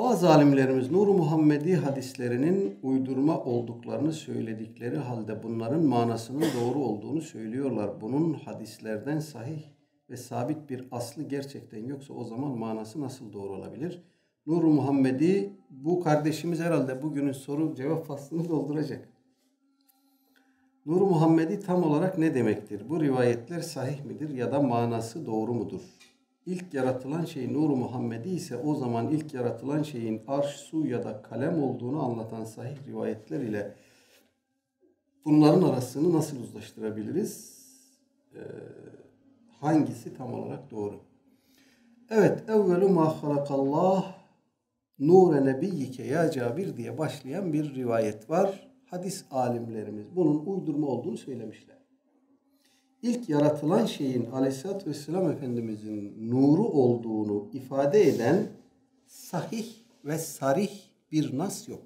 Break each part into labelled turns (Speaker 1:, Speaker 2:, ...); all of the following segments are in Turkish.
Speaker 1: Bazı alimlerimiz Nur-u Muhammedi hadislerinin uydurma olduklarını söyledikleri halde bunların manasının doğru olduğunu söylüyorlar. Bunun hadislerden sahih ve sabit bir aslı gerçekten yoksa o zaman manası nasıl doğru olabilir? Nur-u Muhammedi bu kardeşimiz herhalde bugünün soru cevap faslını dolduracak. Nur-u Muhammedi tam olarak ne demektir? Bu rivayetler sahih midir ya da manası doğru mudur? İlk yaratılan şey Nur-u Muhammedi ise o zaman ilk yaratılan şeyin arş, su ya da kalem olduğunu anlatan sahih rivayetler ile bunların arasını nasıl uzlaştırabiliriz? Ee, hangisi tam olarak doğru? Evet, evvelu ma halakallah nure nebiyyike ya Cabir diye başlayan bir rivayet var. Hadis alimlerimiz bunun uydurma olduğunu söylemişler. İlk yaratılan şeyin Aleyhisselatü Vesselam Efendimizin nuru olduğunu ifade eden sahih ve sarih bir nas yok.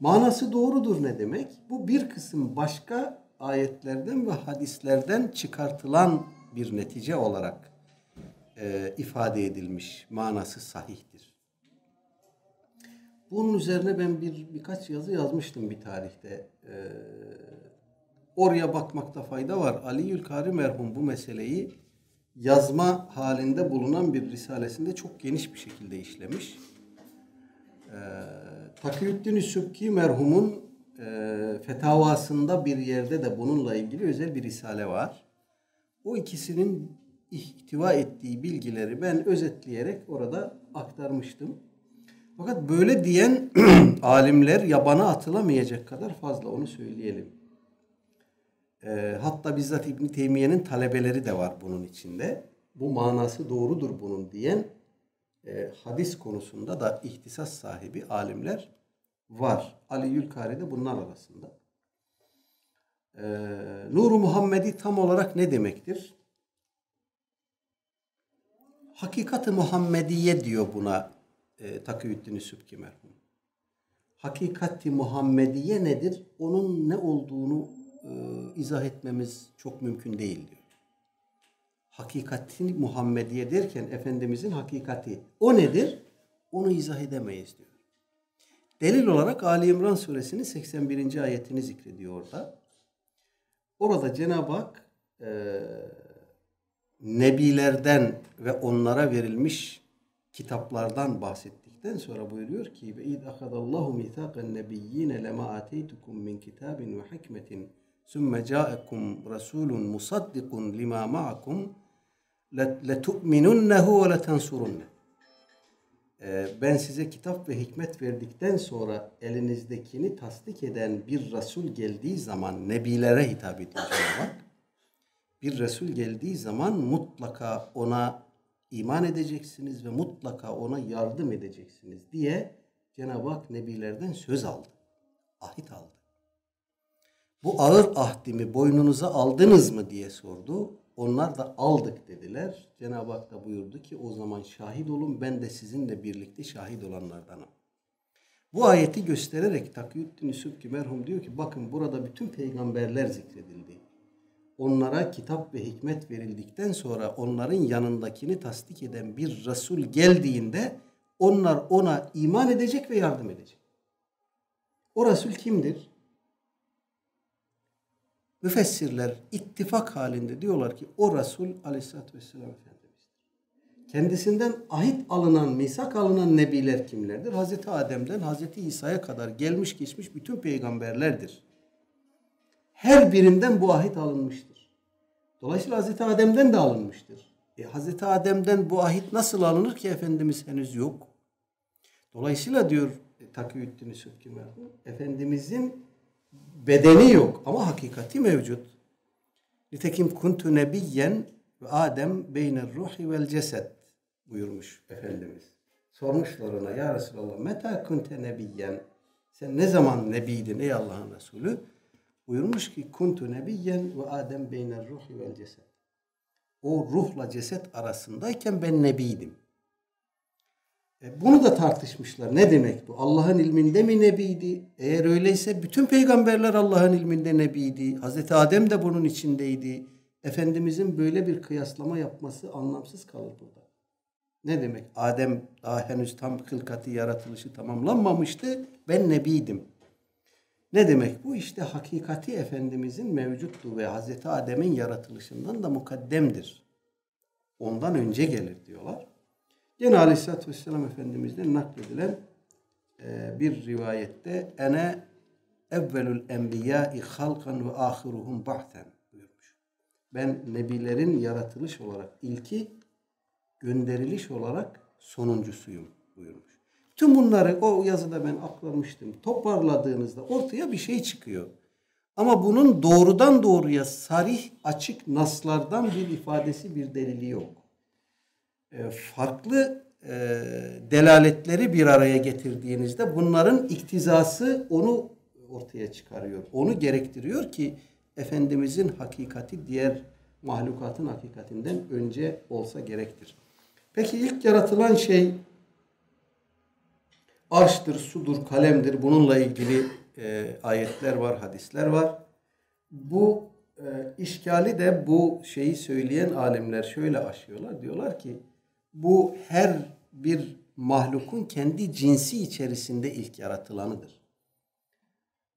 Speaker 1: Manası doğrudur ne demek? Bu bir kısım başka ayetlerden ve hadislerden çıkartılan bir netice olarak e, ifade edilmiş. Manası sahihtir. Bunun üzerine ben bir birkaç yazı yazmıştım bir tarihte. E, oraya bakmakta fayda var. Ali Yülkari merhum bu meseleyi yazma halinde bulunan bir risalesinde çok geniş bir şekilde işlemiş. E, Takiyüddin Sübki merhumun e, fetavasında bir yerde de bununla ilgili özel bir risale var. O ikisinin ihtiva ettiği bilgileri ben özetleyerek orada aktarmıştım. Fakat böyle diyen alimler yabana atılamayacak kadar fazla onu söyleyelim. E, hatta bizzat İbn Teymiye'nin talebeleri de var bunun içinde. Bu manası doğrudur bunun diyen e, hadis konusunda da ihtisas sahibi alimler var. Ali Yülkari de bunlar arasında. E, Nur-u Muhammedi tam olarak ne demektir? Hakikat-ı Muhammediye diyor buna e, Takiyüddin Sübki merhum. Hakikati Muhammediye nedir? Onun ne olduğunu e, izah etmemiz çok mümkün değil diyor. Hakikati Muhammediye derken Efendimizin hakikati. O nedir? Onu izah edemeyiz diyor. Delil olarak Ali İmran suresinin 81. ayetini zikrediyor orada. Orada Cenab-ı Hak e, nebilerden ve onlara verilmiş kitaplardan bahsettikten sonra buyuruyor ki ve id ahadallahu mithaqan nebiyyin lema ateytukum min kitabin ve hikmetin sümme ca'akum rasulun musaddikun lima ma'akum letu'minunnehu ve letensurunne ben size kitap ve hikmet verdikten sonra elinizdekini tasdik eden bir Resul geldiği zaman Nebilere hitap ediyor Cenab-ı Bir Resul geldiği zaman mutlaka ona iman edeceksiniz ve mutlaka ona yardım edeceksiniz diye Cenab-ı Hak Nebilerden söz aldı. Ahit aldı. Bu ağır ahdimi boynunuza aldınız mı diye sordu. Onlar da aldık dediler. Cenab-ı Hak da buyurdu ki o zaman şahit olun ben de sizinle birlikte şahit olanlardanım. Bu ayeti göstererek Takiyüddin Sübki merhum diyor ki bakın burada bütün peygamberler zikredildi onlara kitap ve hikmet verildikten sonra onların yanındakini tasdik eden bir Resul geldiğinde onlar ona iman edecek ve yardım edecek. O Resul kimdir? Müfessirler ittifak halinde diyorlar ki o Resul aleyhissalatü vesselam Efendimiz'dir. Kendisinden ahit alınan, misak alınan nebiler kimlerdir? Hazreti Adem'den Hazreti İsa'ya kadar gelmiş geçmiş bütün peygamberlerdir. Her birinden bu ahit alınmıştır. Dolayısıyla Hazreti Adem'den de alınmıştır. E, Hazreti Adem'den bu ahit nasıl alınır ki Efendimiz henüz yok? Dolayısıyla diyor e, Takiyüddin merhum, Efendimizin bedeni yok ama hakikati mevcut. Nitekim kuntu nebiyyen ve Adem beyner ruhi vel ceset buyurmuş Efendimiz. Sormuşlar ona ya Resulallah meta kunte nebiyyen sen ne zaman nebiydin ey Allah'ın Resulü? Buyurmuş ki kuntu nebiyyen ve Adem beyner ruhi vel ceset. O ruhla ceset arasındayken ben nebiydim. E bunu da tartışmışlar. Ne demek bu? Allah'ın ilminde mi nebiydi? Eğer öyleyse bütün peygamberler Allah'ın ilminde nebiydi. Hazreti Adem de bunun içindeydi. Efendimizin böyle bir kıyaslama yapması anlamsız kalır burada. Ne demek? Adem daha henüz tam kılkati yaratılışı tamamlanmamıştı. Ben nebiydim. Ne demek bu? İşte hakikati Efendimizin mevcuttu ve Hazreti Adem'in yaratılışından da mukaddemdir. Ondan önce gelir diyorlar. Yine Aleyhisselatü Vesselam Efendimiz'den nakledilen e, bir rivayette ene evvelül enbiyâi halkan ve ahiruhum bahten buyurmuş. Ben nebilerin yaratılış olarak ilki, gönderiliş olarak sonuncusuyum buyurmuş. Tüm bunları o yazıda ben aklamıştım. Toparladığınızda ortaya bir şey çıkıyor. Ama bunun doğrudan doğruya sarih açık naslardan bir ifadesi bir delili yok. E, farklı e, delaletleri bir araya getirdiğinizde bunların iktizası onu ortaya çıkarıyor. Onu gerektiriyor ki Efendimizin hakikati diğer mahlukatın hakikatinden önce olsa gerektir. Peki ilk yaratılan şey arştır, sudur, kalemdir. Bununla ilgili e, ayetler var, hadisler var. Bu e, işgali de bu şeyi söyleyen alimler şöyle aşıyorlar. Diyorlar ki bu her bir mahlukun kendi cinsi içerisinde ilk yaratılanıdır.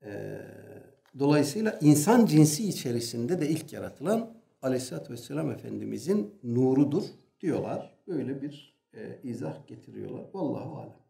Speaker 1: E, dolayısıyla insan cinsi içerisinde de ilk yaratılan Aleyhisselatü Vesselam Efendimizin nurudur diyorlar. Böyle bir e, izah getiriyorlar. Vallahu alem.